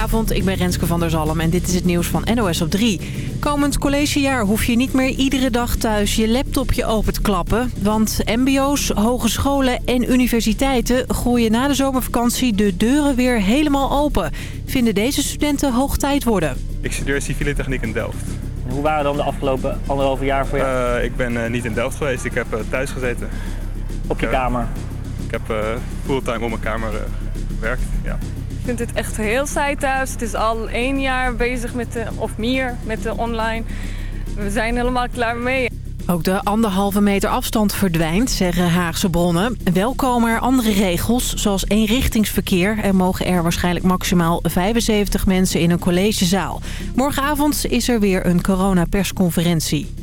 Goedenavond, ik ben Renske van der Zalm en dit is het nieuws van NOS op 3. Komend collegejaar hoef je niet meer iedere dag thuis je laptopje open te klappen. Want mbo's, hogescholen en universiteiten gooien na de zomervakantie de deuren weer helemaal open. Vinden deze studenten hoog tijd worden. Ik studeer civiele techniek in Delft. Hoe waren dan de afgelopen anderhalve jaar voor jou? Uh, ik ben uh, niet in Delft geweest, ik heb uh, thuis gezeten. Op je ik, kamer? Ik heb fulltime op mijn kamer gewerkt, ja. Ik vind het echt heel saai thuis. Het is al één jaar bezig met de, of meer met de online. We zijn helemaal klaar mee. Ook de anderhalve meter afstand verdwijnt, zeggen Haagse bronnen. Wel komen er andere regels, zoals eenrichtingsverkeer. Er mogen er waarschijnlijk maximaal 75 mensen in een collegezaal. Morgenavond is er weer een coronapersconferentie.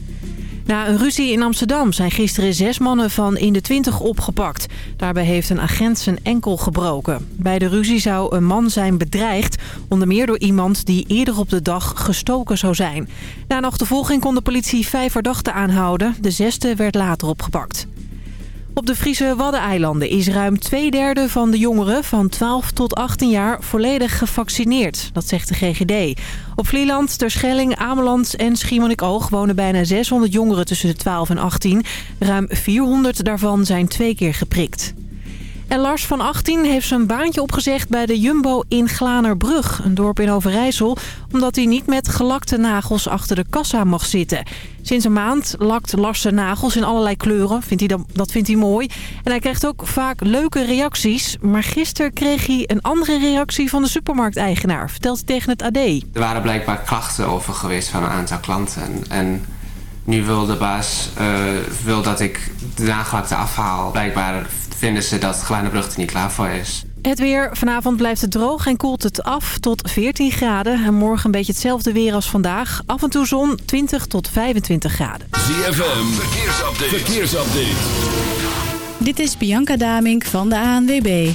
Na een ruzie in Amsterdam zijn gisteren zes mannen van in de twintig opgepakt. Daarbij heeft een agent zijn enkel gebroken. Bij de ruzie zou een man zijn bedreigd, onder meer door iemand die eerder op de dag gestoken zou zijn. Na een achtervolging kon de politie vijf verdachten aanhouden. De zesde werd later opgepakt. Op de Friese Waddeneilanden is ruim twee derde van de jongeren van 12 tot 18 jaar volledig gevaccineerd. Dat zegt de GGD. Op Vlieland, Terschelling, Ameland en Schiermonnikoog wonen bijna 600 jongeren tussen de 12 en 18. Ruim 400 daarvan zijn twee keer geprikt. En Lars van 18 heeft zijn baantje opgezegd bij de Jumbo in Glanerbrug, een dorp in Overijssel, omdat hij niet met gelakte nagels achter de kassa mag zitten. Sinds een maand lakt Lars zijn nagels in allerlei kleuren, vindt hij dat, dat vindt hij mooi. En hij krijgt ook vaak leuke reacties, maar gisteren kreeg hij een andere reactie van de supermarkteigenaar, vertelt hij tegen het AD. Er waren blijkbaar klachten over geweest van een aantal klanten en nu wil de baas uh, wil dat ik de nagelakte afhaal. Blijkbaar vinden ze dat Glijnenbrug er niet klaar voor is. Het weer. Vanavond blijft het droog en koelt het af tot 14 graden. En morgen een beetje hetzelfde weer als vandaag. Af en toe zon 20 tot 25 graden. ZFM. Verkeersupdate. Verkeersupdate. Dit is Bianca Damink van de ANWB.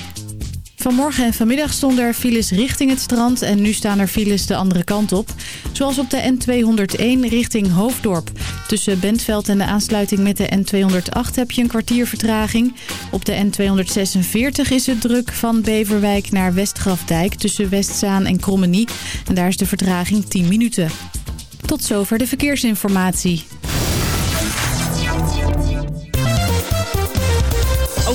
Vanmorgen en vanmiddag stonden er files richting het strand en nu staan er files de andere kant op. Zoals op de N201 richting Hoofddorp. Tussen Bentveld en de aansluiting met de N208 heb je een kwartier vertraging. Op de N246 is het druk van Beverwijk naar Westgrafdijk tussen Westzaan en Krommenie. En daar is de vertraging 10 minuten. Tot zover de verkeersinformatie.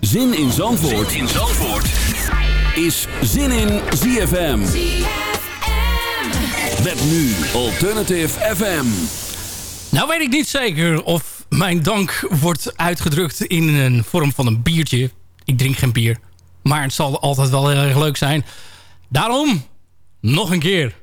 Zin in Zandvoort, in Zandvoort. is Zin in ZFM. Met nu Alternative FM. Nou weet ik niet zeker of mijn dank wordt uitgedrukt in een vorm van een biertje. Ik drink geen bier. Maar het zal altijd wel heel erg leuk zijn. Daarom, nog een keer.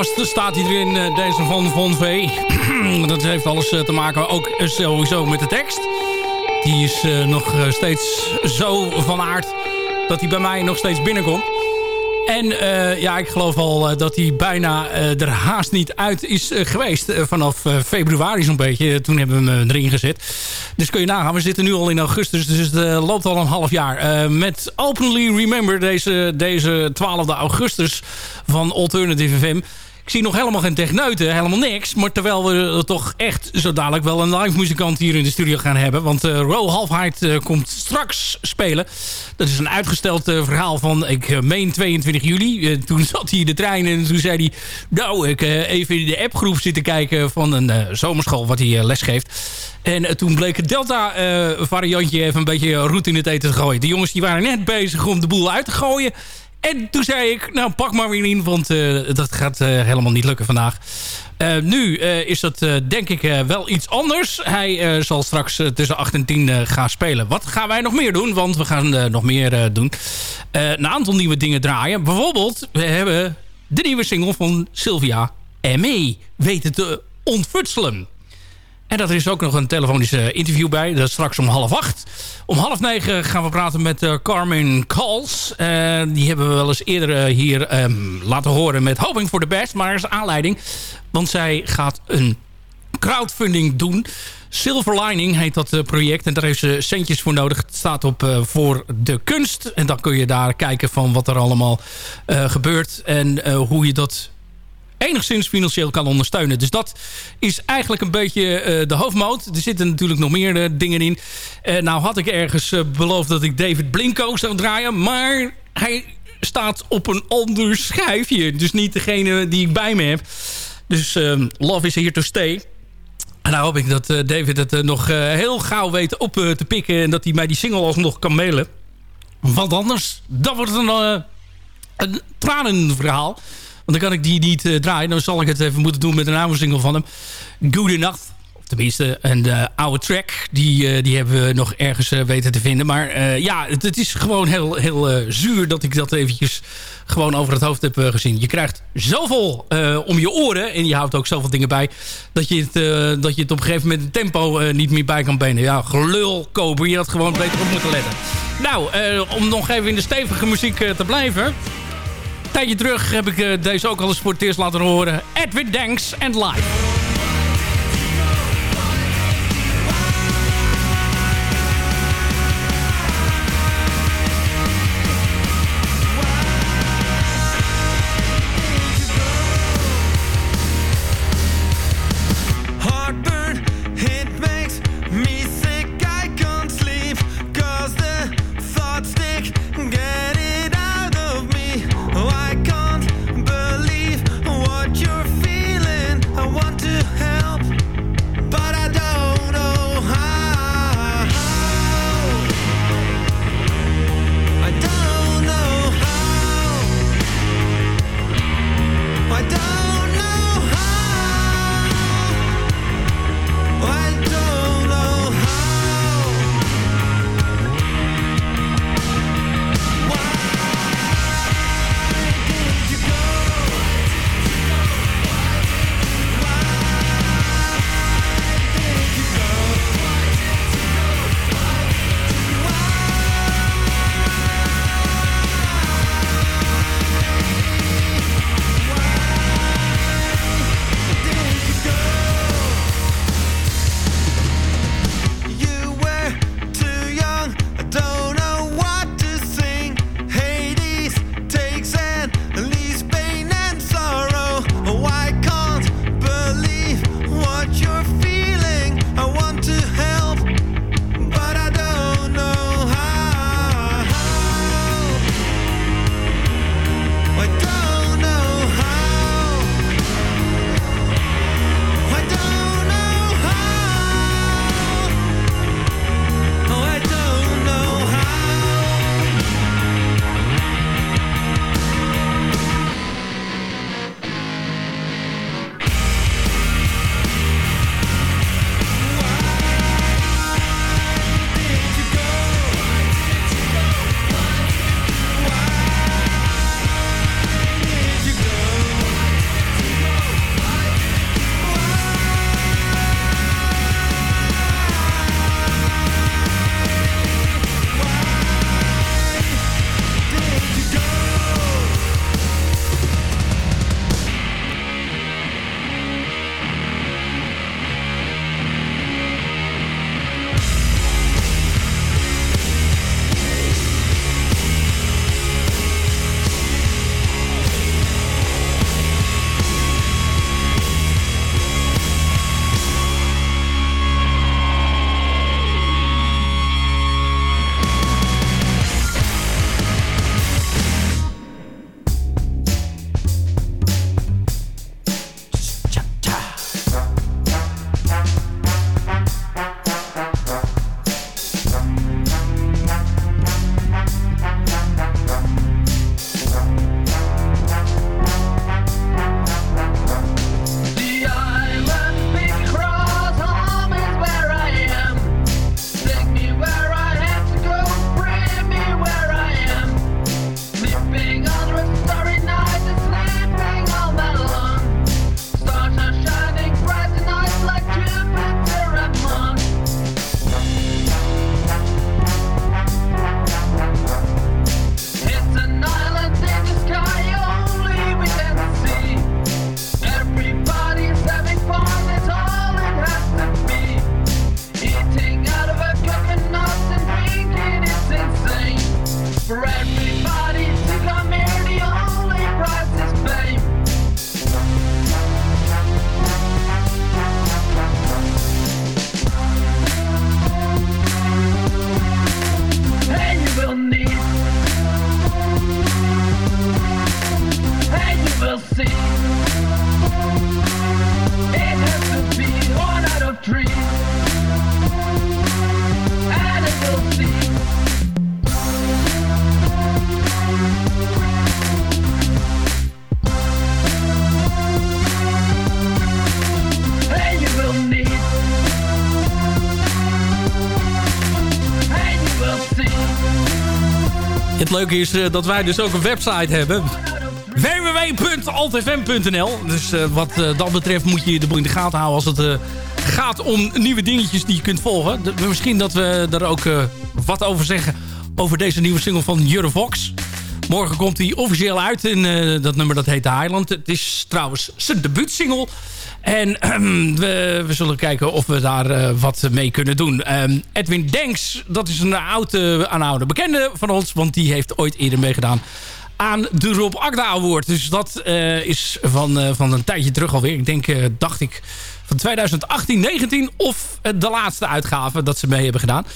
Nagelvast staat hij erin, eh, deze van Von V. dat heeft alles eh, te maken ook eh, sowieso met de tekst. Die is nog steeds zo van aard dat hij bij mij nog steeds binnenkomt. En ja, ik geloof al dat hij bijna er haast niet uit is geweest. Vanaf februari zo'n beetje. Toen hebben we hem erin gezet. Dus kun je nagaan, we zitten nu al in augustus. Dus het loopt al een half jaar. Met Openly Remember, deze, deze 12 augustus van Alternative FM. Ik zie nog helemaal geen techneuten, helemaal niks. Maar terwijl we toch echt zo dadelijk wel een live muzikant hier in de studio gaan hebben. Want uh, Ro Halfheid eh, komt straks spelen. Dat is een uitgesteld eh, verhaal van, ik eh, meen 22 juli. Eh, toen zat hij in de trein en toen zei hij... Nou, ik eh, even in de appgroep zitten kijken van een eh, zomerschool wat hij eh, les geeft. En eh, toen bleek het Delta-variantje even een beetje roet in het eten te gooien. De jongens die waren net bezig om de boel uit te gooien. En toen zei ik, nou pak maar weer in, want eh, dat gaat eh, helemaal niet lukken vandaag. Eh, nu is dat denk ik wel iets anders. Hij zal straks tussen 8 en 10 eh, gaan spelen. Wat gaan wij nog meer doen? Want we gaan nog meer doen. Een aantal nieuwe dingen draaien. Bijvoorbeeld, we hebben de nieuwe single van Sylvia M.E. weten te ontfutselen. En dat is ook nog een telefonisch interview bij. Dat is straks om half acht. Om half negen gaan we praten met eh, Carmen Calls. Eh, die hebben we wel eens eerder eh, hier ehm, laten horen met Hoping for the Best. Maar er is aanleiding. Want zij gaat een crowdfunding doen. Silver Lining heet dat project. En daar heeft ze centjes voor nodig. Het staat op voor de kunst. En dan kun je daar kijken van wat er allemaal gebeurt. En hoe je dat enigszins financieel kan ondersteunen. Dus dat is eigenlijk een beetje eh, de hoofdmoot. Er zitten natuurlijk nog meer eh, dingen in. Eh, nou had ik ergens beloofd dat ik David Blinko zou draaien. Maar hij staat op een ander schijfje. Dus niet degene die ik bij me heb. Dus ehm, Love is here to stay. En nou hoop ik dat David het nog heel gauw weet op te pikken. En dat hij mij die single alsnog kan mailen. Want anders, dan wordt het een, een tranenverhaal. Dan kan ik die niet eh, draaien. Dan zal ik het even moeten doen met een oude single van hem. Good Enough. Tenminste, een eh, oude track. Die, eh, die hebben we nog ergens weten te vinden. Maar ja, het, het is gewoon heel, heel zuur dat ik dat eventjes gewoon over het hoofd heb gezien. Je krijgt zoveel om je oren. En je houdt ook zoveel dingen bij. Dat je het, dat je het op een gegeven moment het tempo niet meer bij kan benen. Ja, gelul kopen. Je had gewoon beter op moeten letten. Nou, om nog even in de stevige muziek te blijven. Tijdje terug heb ik eh, deze ook al eens voor het eerst laten horen. Edwin Danks and Live. Het leuke is eh, dat wij dus ook een website hebben. www.altfm.nl Dus eh, wat eh, dat betreft moet je de boel in de gaten houden als het gaat om nieuwe dingetjes die je kunt volgen. Misschien dat we er ook wat over zeggen over deze nieuwe single van Jurre Vox. Morgen komt hij officieel uit eh, dat nummer dat heet The Highland. Het is trouwens zijn debuutsingle. En we, we zullen kijken of we daar eh, wat mee kunnen doen. Ehm, Edwin Denks, dat is een oude aanhouder bekende van ons. Want die heeft ooit eerder meegedaan aan de Rob Agda Award. Dus dat eh, is van, eh, van een tijdje terug alweer. Ik denk, dacht ik, van 2018, 19 of eh, de laatste uitgave dat ze mee hebben gedaan.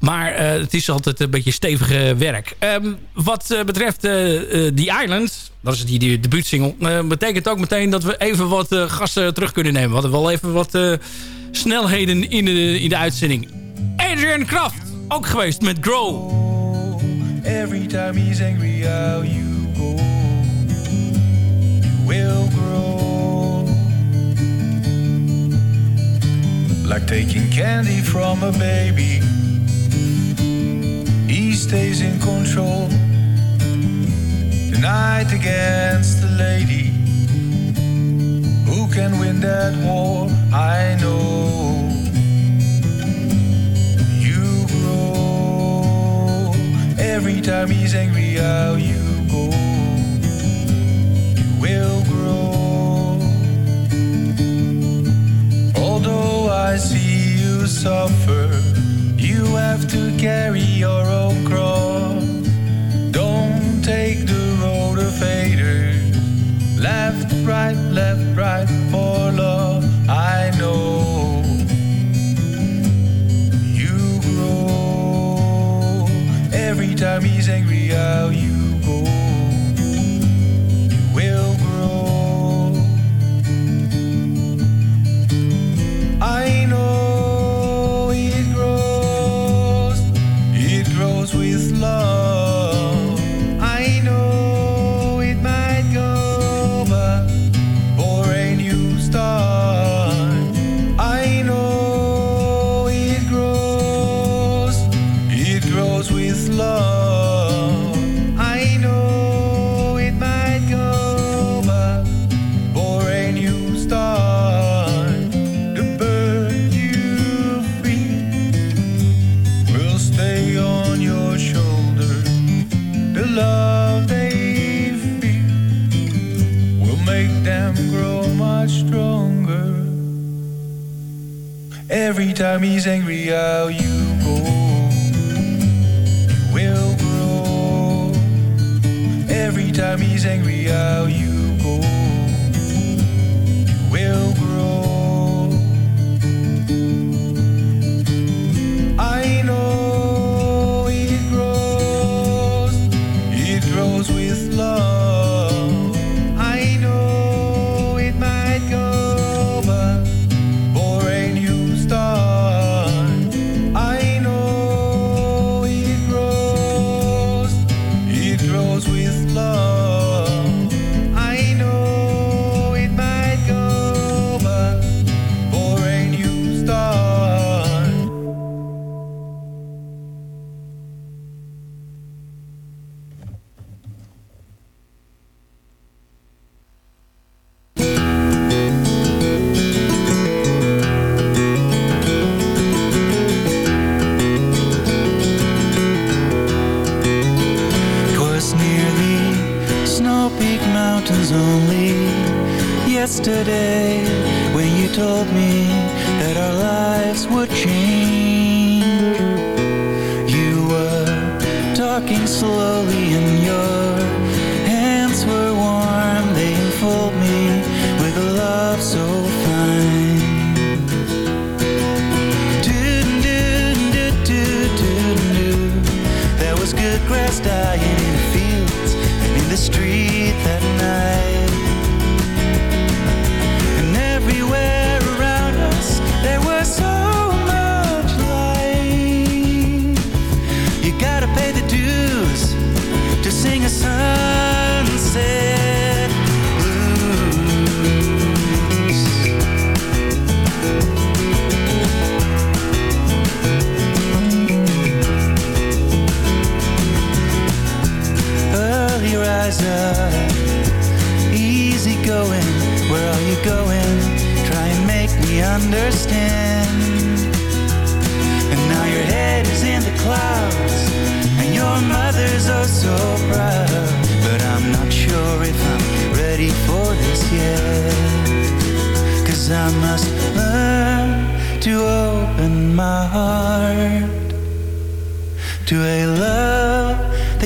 Maar eh, het is altijd een beetje stevige werk. Ehm, wat eh, betreft eh, The Island, dat is die, die debuutsingle... betekent ook meteen dat we even wat gasten terug kunnen nemen. We hadden wel even wat snelheden in de, in de uitzending. Adrian Kraft, ook geweest met Grow. Every time he's angry, how you go, you will grow. Like taking candy from a baby, he stays in control. The night against the lady, who can win that war? I know. You grow every time he's angry. How you go, you will grow. I see you suffer, you have to carry your own cross.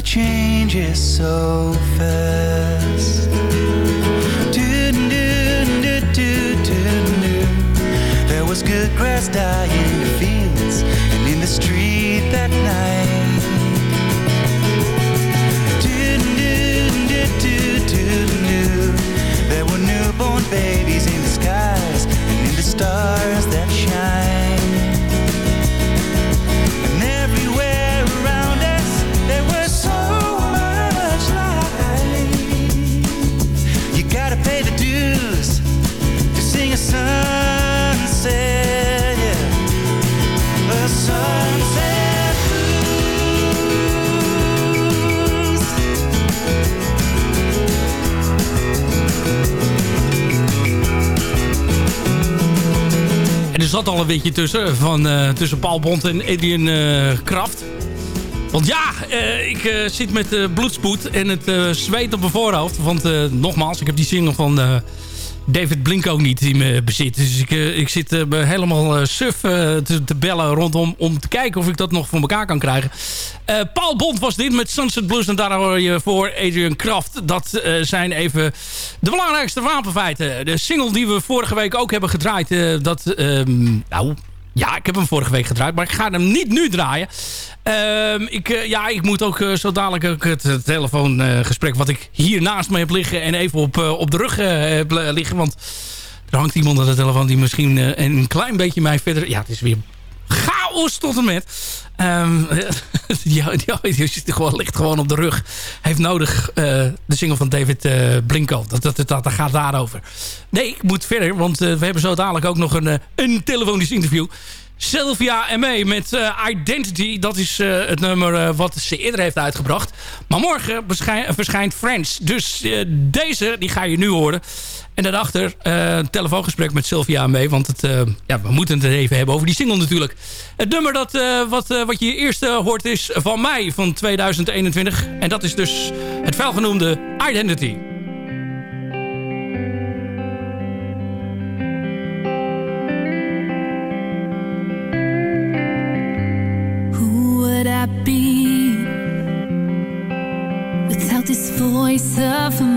Changes so fast. There was good grass dying zat al een beetje tussen, van, eh, tussen Paul Bond en Adrian eh, Kraft. Want ja, eh, ik zit met bloedspoed en het zweet op mijn voorhoofd. Want nogmaals, ik heb die single van David Blinko niet in mijn bezit. Dus ik, eh, ik zit eh, me helemaal eh, suf te, te bellen rondom om te kijken of ik dat nog voor elkaar kan krijgen. Eh, Paul Bond was dit met Sunset Blues en daar hoor je voor Adrian Kraft. Dat zijn even de belangrijkste wapenfeiten. De single die we vorige week ook hebben gedraaid, dat... ehm, nou, ja, ik heb hem vorige week gedraaid, maar ik ga hem niet nu draaien. Ehm, ik, eh, ja, ik moet ook eh, zo dadelijk ook het telefoongesprek wat ik hier naast me heb liggen... en even op, eh, op de rug heb liggen. Want er hangt iemand aan de telefoon die misschien een klein beetje mij verder... Ja, het is weer chaos tot en met. Ja, ja, die zit gewoon, ligt gewoon op de rug. Heeft nodig eh, de single van David eh, Blinko. Dat, dat, dat, gaat daarover. Nee, ik moet verder, want eh, we hebben zo dadelijk ook nog een, een telefonisch interview. Sylvia M.A. met eh, Identity. Dat is eh, het nummer eh, wat ze eerder heeft uitgebracht. Maar morgen verschijnt Friends. Dus deze, die ga je nu horen. En daarachter een telefoongesprek met Sylvia mee. Want het, ja, we moeten het even hebben over die single natuurlijk. Het nummer dat, wat, wat je eerst hoort is van mei van 2021. En dat is dus het felgenoemde Identity. Be without this voice of mine?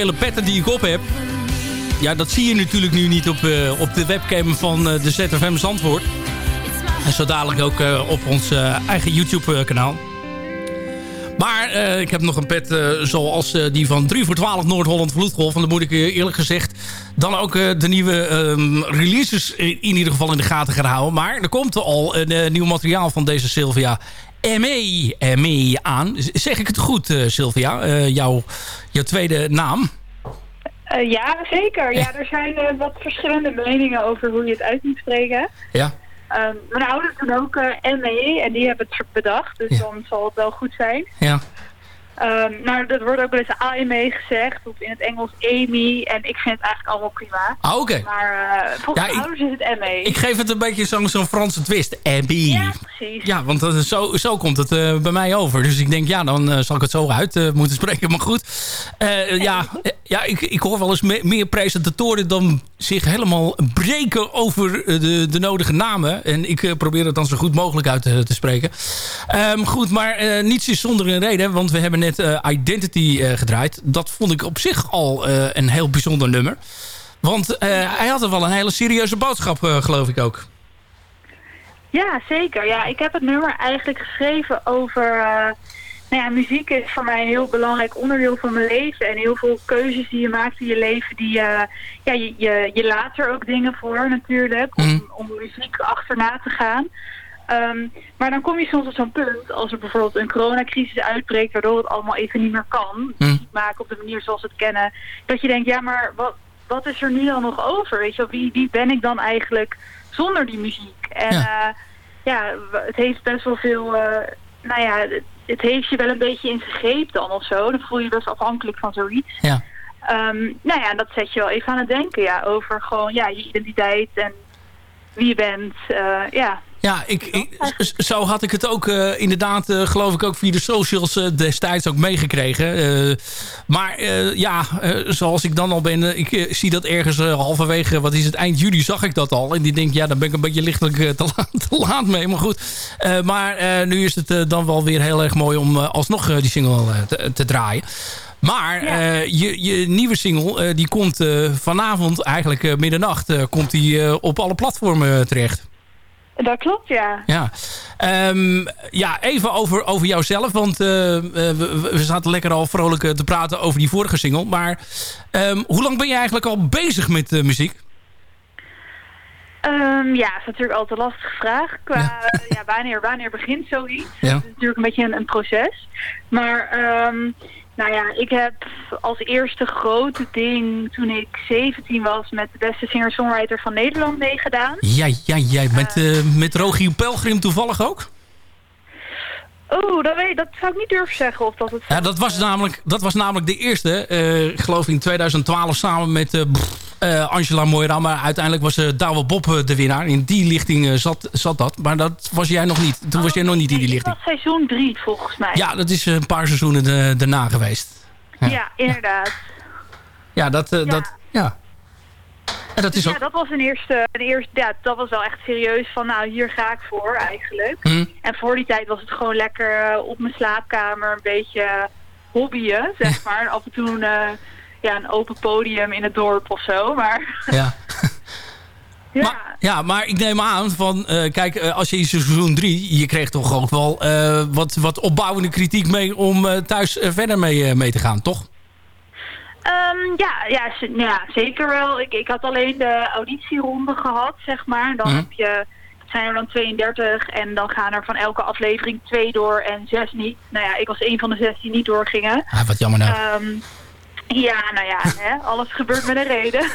Vele petten die ik op heb... Ja, dat zie je natuurlijk nu niet op, eh, op de webcam van eh, de ZFM Zandvoort. En zo dadelijk ook eh, op ons eigen YouTube-kanaal. Maar ik heb nog een pet zoals die van 3 voor 12 Noord-Holland Vloedgolf. En dan moet ik eerlijk gezegd dan ook de nieuwe ehm, releases in, in ieder geval in de gaten gaan houden. Maar er komt al een nieuw materiaal van deze Sylvia ME, ME aan. Zeg ik het goed, eh, Sylvia? Eh, jouw, jouw tweede naam? Eh, ja, zeker. Ja, er zijn wat verschillende meningen over hoe je het uit moet spreken. Ja. Ehm, mijn ouders doen ook eh ME en die hebben het bedacht, dus dan zal het wel goed zijn. Ja. Ehm nou, dat wordt ook wel eens AME gezegd, of in het Engels Amy, en ik vind het eigenlijk allemaal prima. Ah, oké. Maar eh, volgens Ja, ouders is het ME. Ik geef het een beetje zo'n Franse twist. Abby. Ja, precies. Ja, want dat is zo, zo komt het eh, bij mij over. Dus ik denk, ja, dan eh, zal ik het zo uit eh, moeten spreken. Maar goed, Eh, ja, eh, ja ik, ik hoor wel eens me- meer presentatoren dan zich helemaal breken over eh, de, de nodige namen. En ik eh, probeer het dan zo goed mogelijk uit te, te spreken. Ehm, goed, maar eh, niets is zonder een reden. Want we hebben net eh, Identity eh, gedraaid. Dat vond ik op zich al eh, een heel bijzonder nummer. Want eh, hij had er wel een hele serieuze boodschap, eh, geloof ik ook. Ja, zeker. Ja, ik heb het nummer eigenlijk geschreven over... eh, nou ja, muziek is voor mij een heel belangrijk onderdeel van mijn leven. En heel veel keuzes die je maakt in je leven, die, eh, ja, je, je, je laat er ook dingen voor natuurlijk, om, om muziek achterna te gaan. Ehm, maar dan kom je soms op zo'n punt, als er bijvoorbeeld een coronacrisis uitbreekt, waardoor het allemaal even niet meer kan, muziek maken op de manier zoals we het kennen, dat je denkt, ja, maar wat, wat is er nu dan nog over? Weet je wie, wie ben ik dan eigenlijk zonder die muziek? En ja, ja w- het heeft best wel veel, eh, nou ja, het, heeft je wel een beetje in zijn greep dan of zo. Dan voel je je best afhankelijk van zoiets. Ja. Ehm, nou ja, dat zet je wel even aan het denken, ja, over gewoon ja, je identiteit en wie je bent. eh, ja. Ja, ik, ik- zo had ik het ook eh, inderdaad, eh, geloof ik, ook via de socials eh, destijds ook meegekregen. Maar ja, zoals ik dan al ben, ik zie dat ergens halverwege, wat is het, eind juli zag ik dat al. En die denk, ja, daar ben ik een beetje lichtelijk te, laat, te laat mee. Maar goed, maar nu is het dan wel weer heel erg mooi om alsnog die single te, te draaien. Maar je, je nieuwe single, die komt vanavond, eigenlijk middernacht, komt die op alle platformen terecht. Dat klopt, ja. Ja, Ehm, ja even over, over jouzelf. Want eh, eh, we, we zaten lekker al vrolijk eh, te praten over die vorige single. Maar ehm, hoe lang ben je eigenlijk al bezig met muziek? Ehm, ja, dat is natuurlijk altijd een lastige vraag. Qua ja. wanneer, wanneer begint zoiets? Ja. Het is natuurlijk een beetje een, een proces. Maar ehm, nou ja, ik heb als eerste grote ding toen ik 17 was met de beste singer-songwriter van Nederland meegedaan. Ja, ja, jij met, eh, met Rogier Pelgrim toevallig ook? Oh, dat, weet, dat zou ik niet durven zeggen of dat het... Ja, dat was namelijk, dat was namelijk de eerste. eh, ik geloof in 2012 samen met eh, eh, Angela Moira. Maar uiteindelijk was uh, Douwe Bob de winnaar. In die lichting zat, zat dat. Maar dat was jij nog niet. Toen was jij nog niet in die Dat lichting. was seizoen 3 volgens mij. Ja, dat is een paar seizoenen daarna geweest. Ja, inderdaad. Ja, dat... dat ja. En dat is ja, ook... dat was een eerste, een eerste ja, dat was wel echt serieus van nou hier ga ik voor eigenlijk. Hm. En voor die tijd was het gewoon lekker eh, op mijn slaapkamer een beetje hobbyen, zeg maar. Af en toe een, eh, ja, een open podium in het dorp of zo, maar Ja. ja. Ja, maar ik neem aan van... eh, kijk, als je in seizoen 3... Je kreeg toch ook wel wat, wat opbouwende kritiek mee... om thuis verder mee, mee te gaan, toch? Ehm, ja, ja, ja, zeker wel. Ik, ik had alleen de auditieronde gehad, zeg maar. Dan Mhm. heb je, zijn er dan 32 en dan gaan er van elke aflevering twee door en zes niet. Nou ja, ik was een van de zes die niet doorgingen. Ah, wat jammer nou. Ehm, ja, nou ja, hè, alles gebeurt met een reden.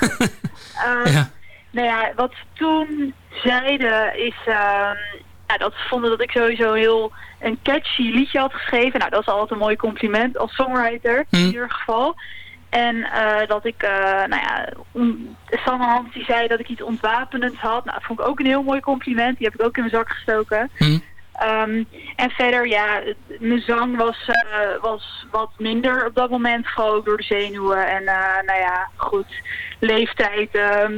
Ja. Nou ja, wat ze toen zeiden is ja, dat ze vonden dat ik sowieso heel een catchy liedje had geschreven. Nou, dat is altijd een mooi compliment als songwriter in ieder geval. En eh, dat ik, eh, nou ja, Sanne Hans die zei dat ik iets ontwapenends had. Nou, dat vond ik ook een heel mooi compliment. Die heb ik ook in mijn zak gestoken. Ehm, en verder, ja, mijn zang was, eh, was wat minder op dat moment. Gewoon door de zenuwen. En nou ja, goed, leeftijd, ehm,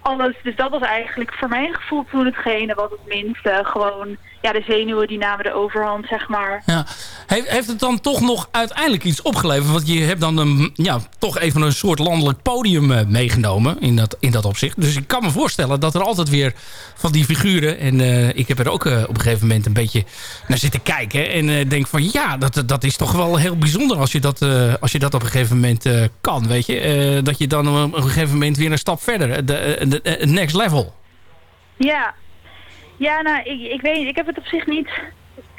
alles. Dus dat was eigenlijk voor mijn gevoel toen hetgene wat het minste. Gewoon, ja, de zenuwen die namen de overhand, zeg maar. Ja. Heeft, heeft het dan toch nog uiteindelijk iets opgeleverd? Want je hebt dan een, ja, toch even een soort landelijk podium eh, meegenomen in dat, in dat opzicht. Dus ik kan me voorstellen dat er altijd weer van die figuren... en eh, ik heb er ook eh, op een gegeven moment een beetje naar zitten kijken... en denk van ja, dat, dat is toch wel heel bijzonder als je dat, als je dat op een gegeven moment kan. Weet je? Dat je dan op een gegeven moment weer een stap verder, de, de, de next level. Ja, ja nou, ik, ik weet niet. Ik heb het op zich niet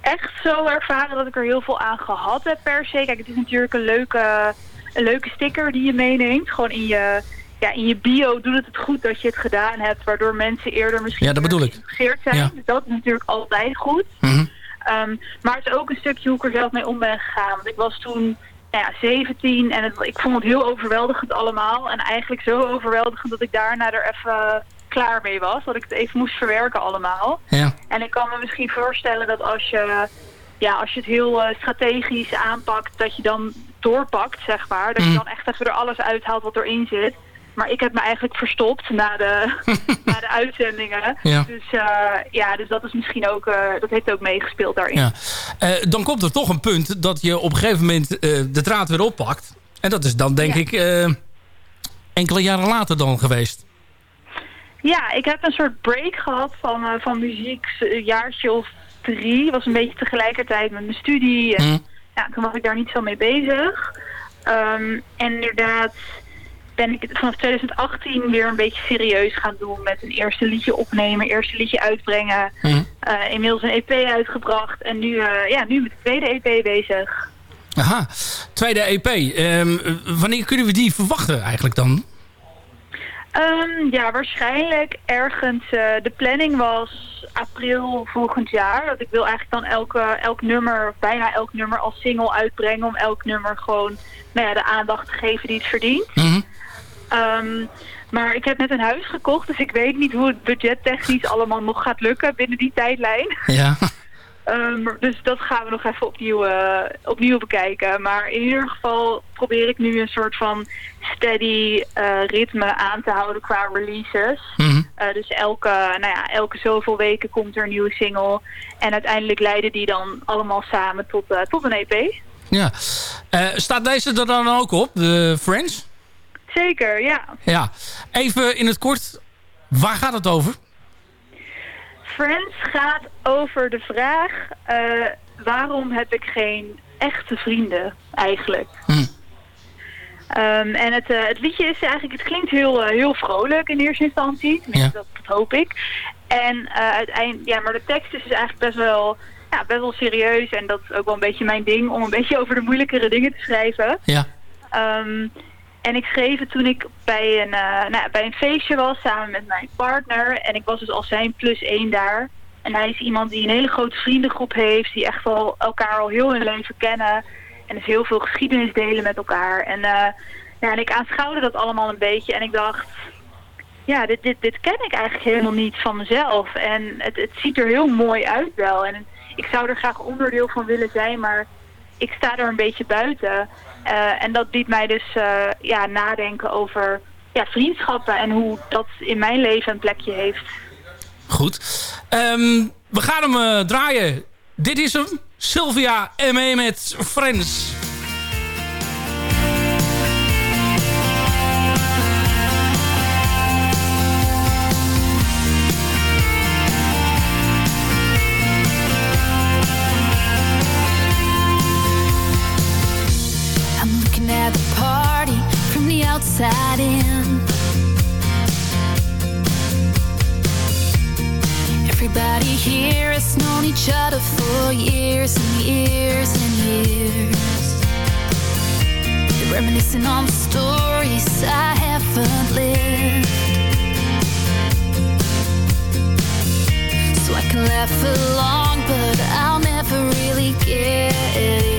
echt zo ervaren dat ik er heel veel aan gehad heb per se. Kijk, het is natuurlijk een leuke, een leuke sticker die je meeneemt. Gewoon in je, ja, in je bio doet het het goed dat je het gedaan hebt. Waardoor mensen eerder misschien Ja, dat bedoel ik. geïnteresseerd zijn. Ja. Dus dat is natuurlijk altijd goed. Mhm. Ehm, maar het is ook een stukje hoe ik er zelf mee om ben gegaan. Want ik was toen nou ja, 17 en het, ik vond het heel overweldigend allemaal. En eigenlijk zo overweldigend dat ik daarna er even klaar mee was. Dat ik het even moest verwerken allemaal. Ja. En ik kan me misschien voorstellen dat als je, ja, als je het heel eh, strategisch aanpakt, dat je dan doorpakt, zeg maar. Dat je Mhm. dan echt even er alles uithaalt wat erin zit. Maar ik heb me eigenlijk verstopt na de, na de uitzendingen. Ja. Dus eh, ja, dus dat is misschien ook, eh, dat heeft ook meegespeeld daarin. Ja. Dan komt er toch een punt dat je op een gegeven moment de draad weer oppakt. En dat is dan denk ik enkele jaren later dan geweest. Ja, ik heb een soort break gehad van, eh, van muziek, een jaartje of drie. was een beetje tegelijkertijd met mijn studie. En, Mhm. ja, toen was ik daar niet zo mee bezig. Ehm, en inderdaad ben ik het vanaf 2018 weer een beetje serieus gaan doen met een eerste liedje opnemen, eerste liedje uitbrengen. Mhm. Eh, inmiddels een EP uitgebracht en nu, eh, ja, nu met de tweede EP bezig. Aha, tweede EP. Ehm, wanneer kunnen we die verwachten eigenlijk dan? Ehm, ja, waarschijnlijk ergens. eh, de planning was april volgend jaar. Dat ik wil eigenlijk dan elke, elk nummer, of bijna elk nummer als single uitbrengen. Om elk nummer gewoon nou ja, de aandacht te geven die het verdient. Ehm, maar ik heb net een huis gekocht, dus ik weet niet hoe het budgettechnisch allemaal nog gaat lukken binnen die tijdlijn. Ja. Ehm, dus dat gaan we nog even opnieuw, eh, opnieuw bekijken. Maar in ieder geval probeer ik nu een soort van steady eh, ritme aan te houden qua releases. Eh, dus elke, nou ja, elke zoveel weken komt er een nieuwe single. En uiteindelijk leiden die dan allemaal samen tot, tot een EP. Ja. Staat deze er dan ook op, de Friends? Zeker, ja. Ja. Even in het kort, waar gaat het over? Friends gaat over de vraag... eh, waarom heb ik geen echte vrienden eigenlijk? Ehm, en het, eh, het liedje is eigenlijk... Het klinkt heel, eh, heel vrolijk in eerste instantie. Dat, dat hoop ik. En uiteindelijk... Ja, maar de tekst is dus eigenlijk best wel... Ja, best wel serieus. En dat is ook wel een beetje mijn ding... om een beetje over de moeilijkere dingen te schrijven. Ja. Ehm, en ik schreef het toen ik bij een, eh, nou, bij een feestje was samen met mijn partner. En ik was dus als zijn plus één daar. En hij is iemand die een hele grote vriendengroep heeft. Die echt wel elkaar al heel hun leven kennen. En dus heel veel geschiedenis delen met elkaar. En, eh, ja, en ik aanschouwde dat allemaal een beetje. En ik dacht, ja, dit, dit, dit ken ik eigenlijk helemaal niet van mezelf. En het, het ziet er heel mooi uit wel. En ik zou er graag onderdeel van willen zijn, maar ik sta er een beetje buiten. Eh, en dat liet mij dus eh, ja, nadenken over ja, vriendschappen en hoe dat in mijn leven een plekje heeft. Goed. Ehm, we gaan hem eh, draaien. Dit is hem. Sylvia M.E. met Friends. here us known each other for years and years and years. They're reminiscing on the stories I haven't lived. So I can laugh along, but I'll never really get it.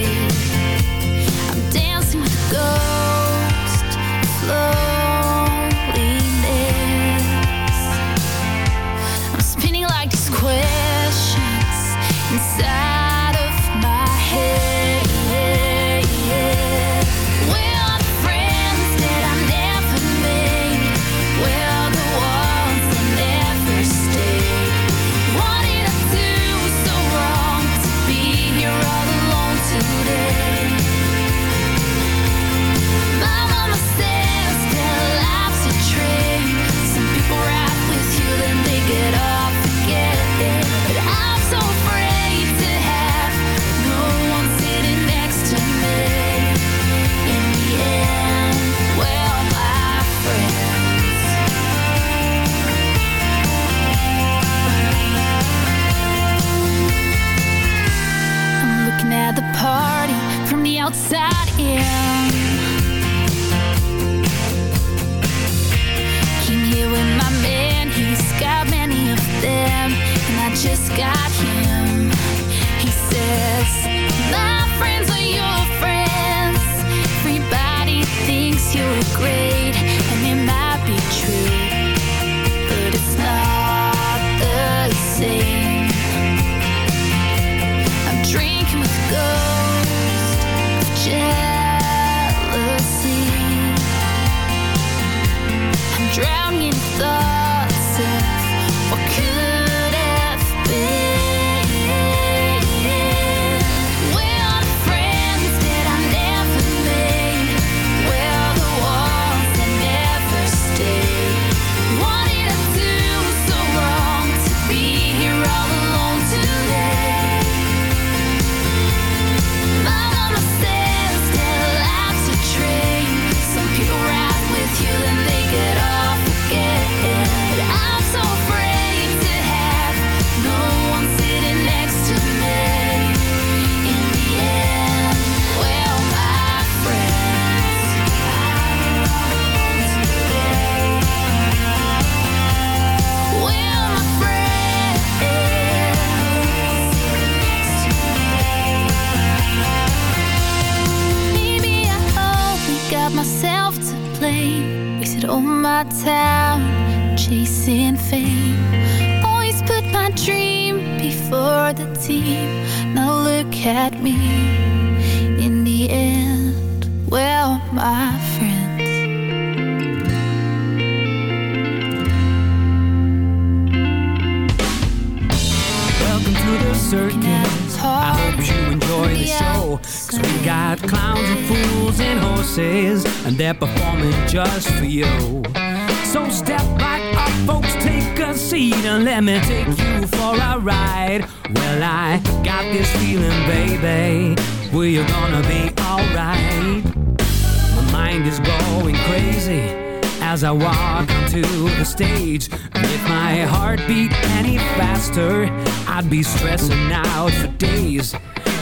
be stressing out for days.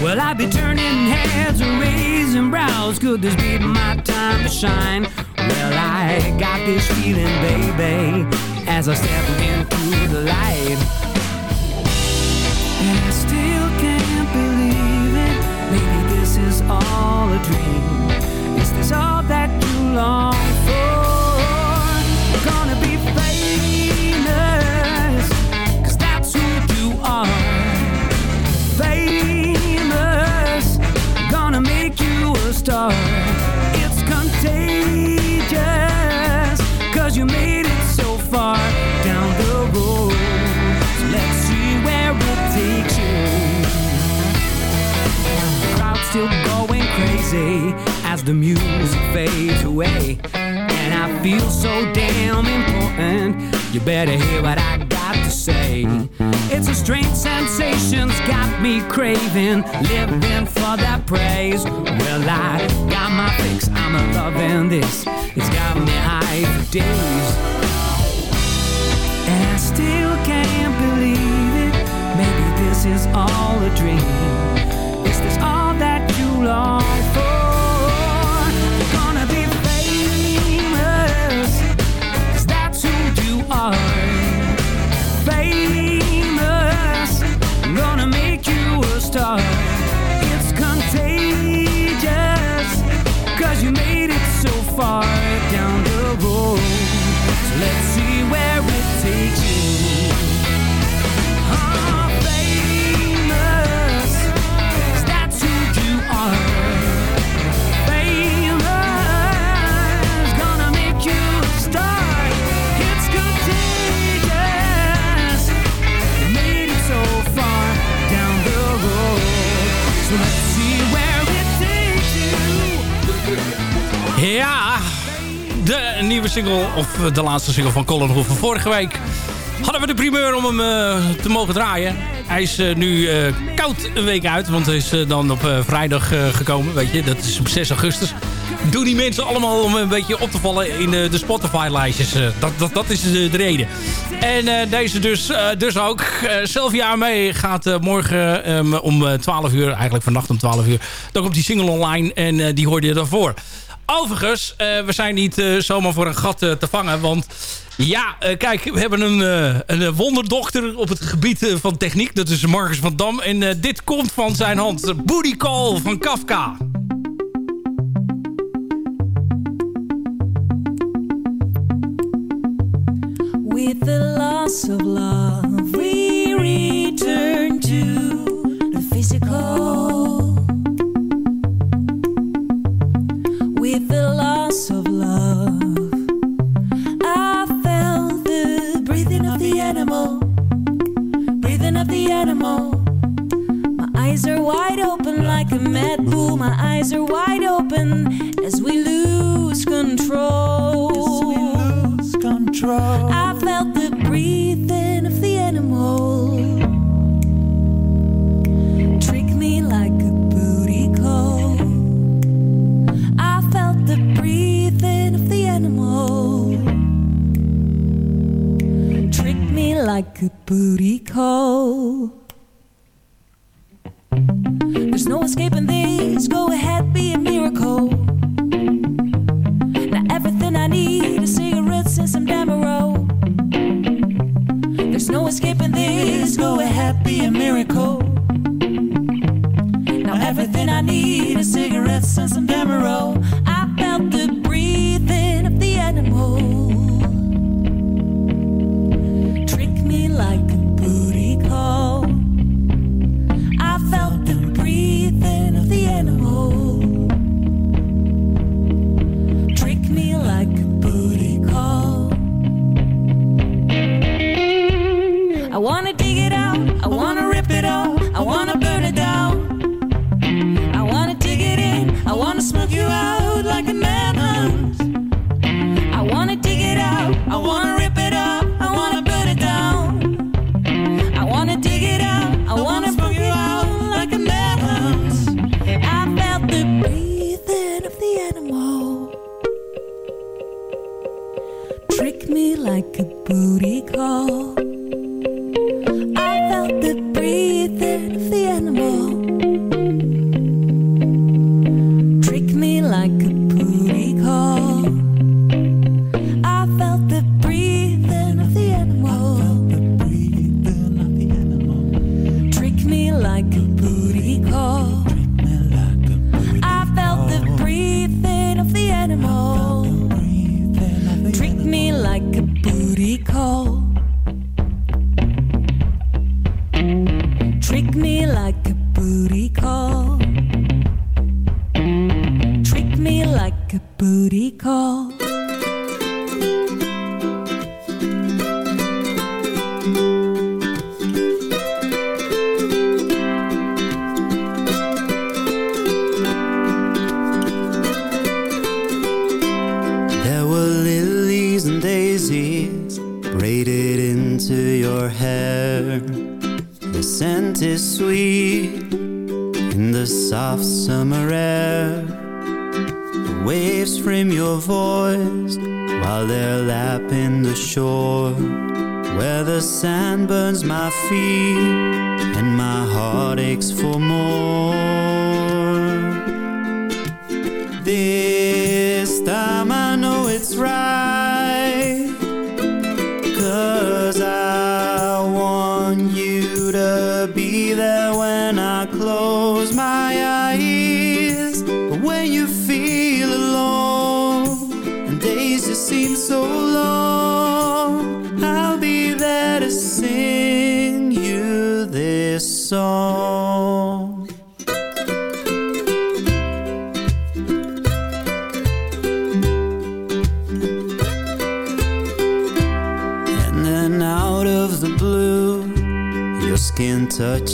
Well, I'd be turning heads and raising brows. Could this be my time to shine? Well, I got this feeling, baby, as I step in the music fades away. And I feel so damn important. You better hear what I got to say. It's a strange sensation's got me craving, living for that praise. Well, I got my fix. I'm a loving this. It's got me high for days. And I still can't believe it. Maybe this is all a dream. Is this all that you long? Een nieuwe single, of de laatste single van Colin Hoeven. Vorige week hadden we de primeur om hem eh, te mogen draaien. Hij is eh, nu eh, koud een week uit, want hij is eh, dan op eh, vrijdag eh, gekomen. Weet je, dat is op 6 augustus. Doen die mensen allemaal om een beetje op te vallen in eh, de Spotify-lijstjes. Eh, dat, dat, dat is de, de reden. En eh, deze dus, eh, dus ook. Eh Sylvia mee gaat eh, morgen ehm, om eh, 12 uur, eigenlijk vannacht om 12 uur. Dan komt die single online en eh, die hoorde je daarvoor. Overigens, eh, we zijn niet eh, zomaar voor een gat eh, te vangen. Want ja, kijk, we hebben een, een wonderdochter op het gebied van techniek. Dat is Marcus van Dam. En dit komt van zijn hand. Booty Call van Kafka. With the loss of love, we return to the physical. I felt the breathing of the animal, like a booty call. There's no escaping this. Go ahead, be a miracle. Now everything I need is cigarettes and some Demerol. There's no escaping this. Go ahead, be a miracle. Now everything I need is cigarettes and some Demerol. Hair. The scent is sweet in the soft summer air. The waves frame your voice while they're lapping the shore. Where the sand burns my feet and my heart aches for more. This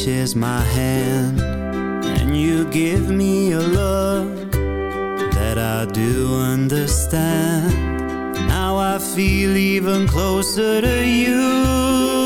touches my hand, and you give me a look that I do understand. Now I feel even closer to you.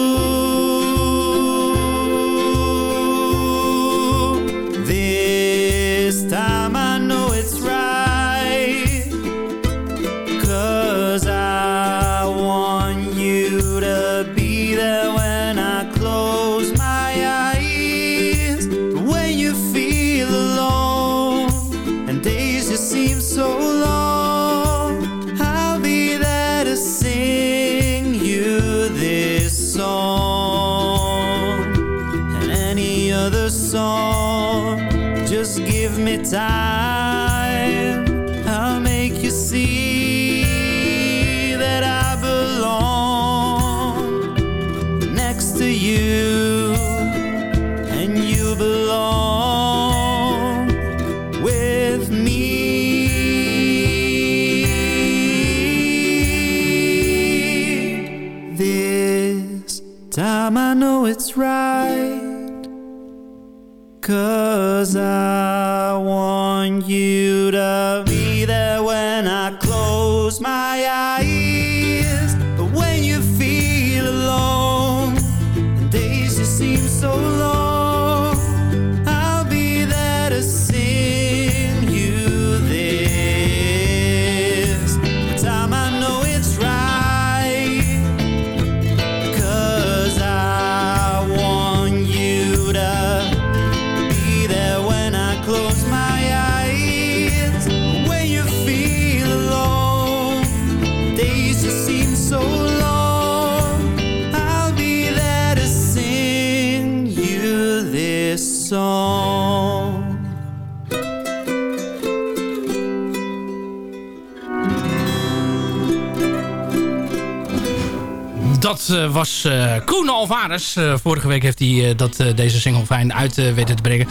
Koen Alvarez. Eh, vorige week heeft hij eh, dat, eh, deze single fijn uit eh, weten te brengen.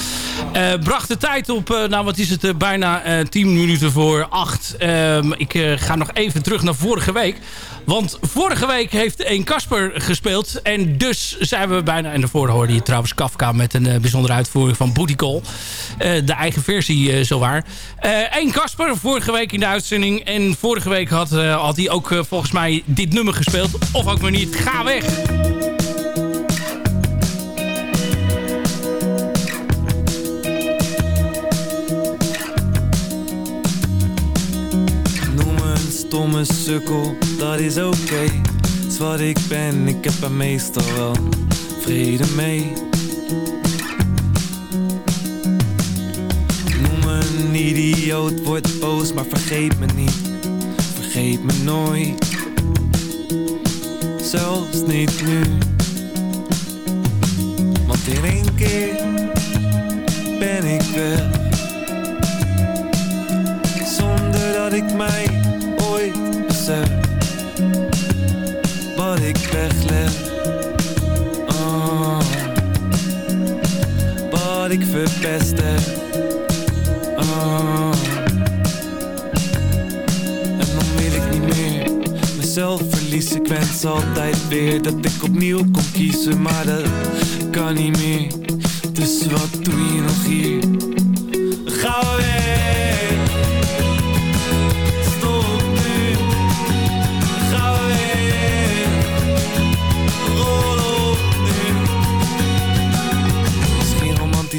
Eh, bracht de tijd op, eh, nou wat is het, eh, bijna eh 10 minuten voor 8. Ehm, ik eh, ga nog even terug naar vorige week. Want vorige week heeft een Kasper gespeeld. En dus zijn we bijna... En daarvoor hoorde je trouwens Kafka met een eh, bijzondere uitvoering van Booty Call. Eh, de eigen versie eh, zowaar. Eén Kasper vorige week in de uitzending. En vorige week had, eh, had hij ook eh, volgens mij dit nummer gespeeld. Of ook maar niet. Ga weg! Sukkel, dat is oké. Is wat ik ben, ik heb er meestal wel vrede mee. Noem me een idioot, word boos, maar vergeet me niet. Vergeet me nooit. Zelfs niet nu. Want in één keer ben ik weg. Heb oh. En dan wil ik niet meer mezelf verliezen Ik wens altijd weer dat ik opnieuw kon kiezen Maar dat kan niet meer Dus wat doe je nog hier?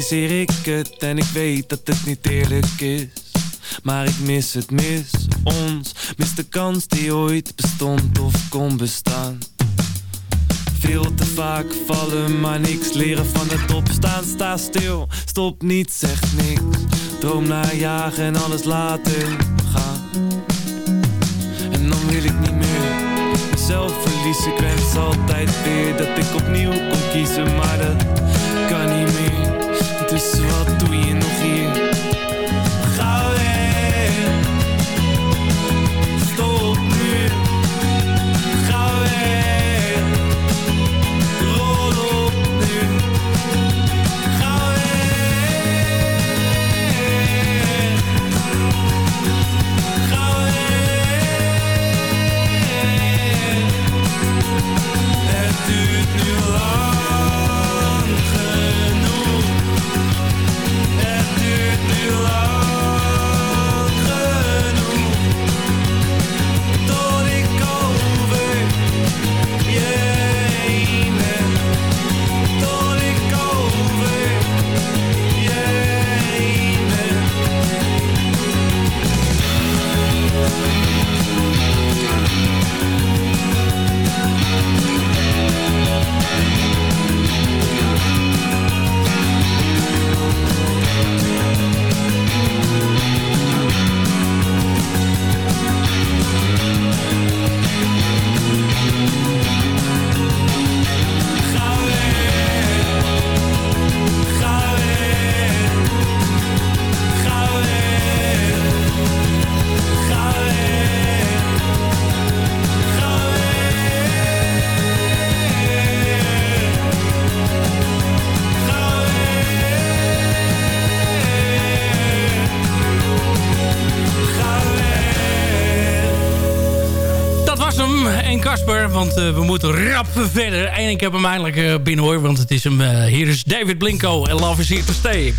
Romantiseer ik het en ik weet dat het niet eerlijk is. Maar ik mis het, mis ons, mis de kans die ooit bestond of kon bestaan. Veel te vaak vallen, maar niks leren van het opstaan. Sta stil, stop niet, zeg niks. Droom naar jagen en alles laten gaan. En dan wil ik niet meer mezelf verliezen. Ik wens altijd weer dat ik opnieuw kon kiezen, maar dat. Dus wat doe je nog eh, we moeten rap verder. En ik heb hem eindelijk eh, binnen hoor, want het is hem. eh, hier is David Blinko en Love is Here to Stay.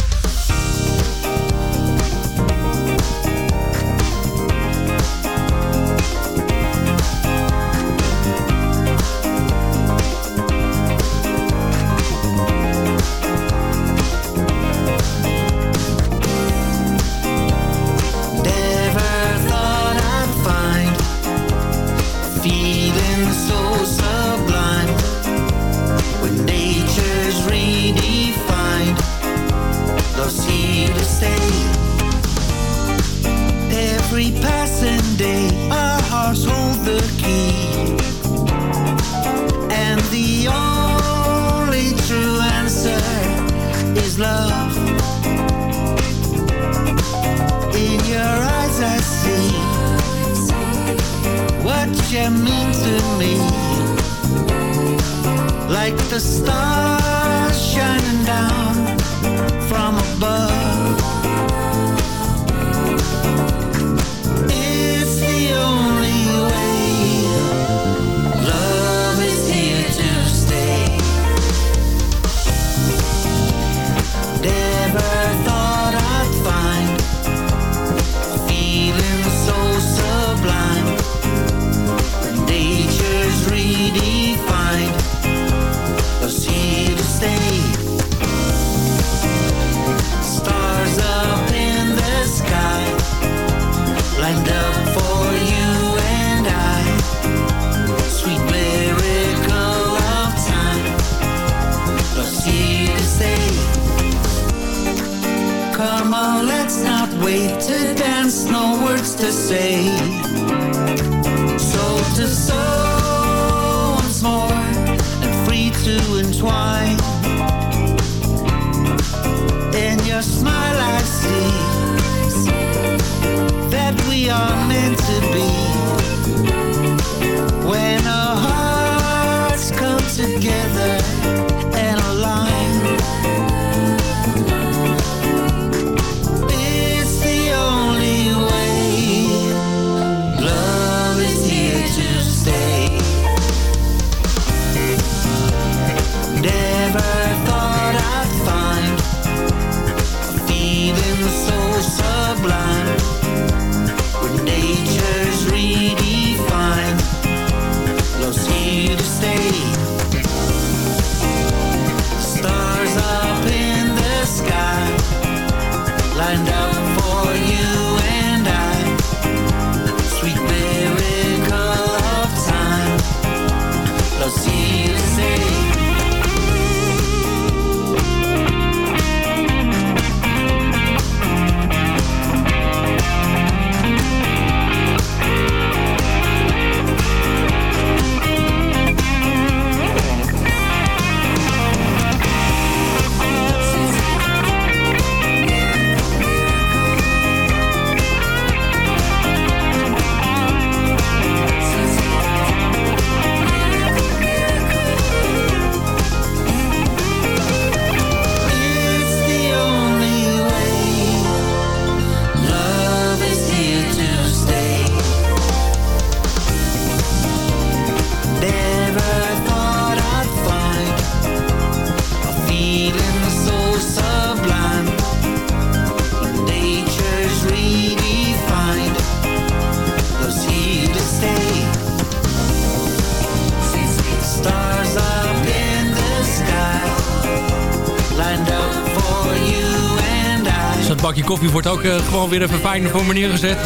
Bakje koffie wordt ook eh, gewoon weer even fijn voor me neergezet.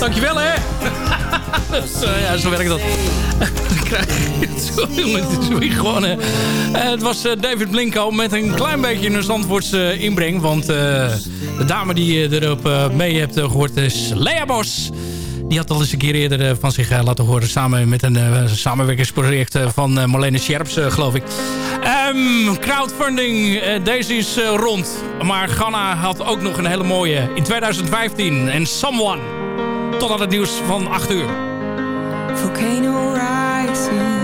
Dankjewel hè! Dus, eh, ja, zo werkt dat. Dan krijg het zo, gewoon... eh, het was David Blinko met een klein beetje een Zandvoortse inbreng. Want de dame die je erop mee hebt eh, gehoord is Lea Bos. Die had al eens een keer eerder eh, van zich eh, laten horen... samen met een eh, samenwerkingsproject van Marlene Scherps, geloof ik. Ehm, crowdfunding, deze is rond. Maar Ghana had ook nog een hele mooie in 2015. En Someone. Tot aan het nieuws van 8 uur. Volcano rising,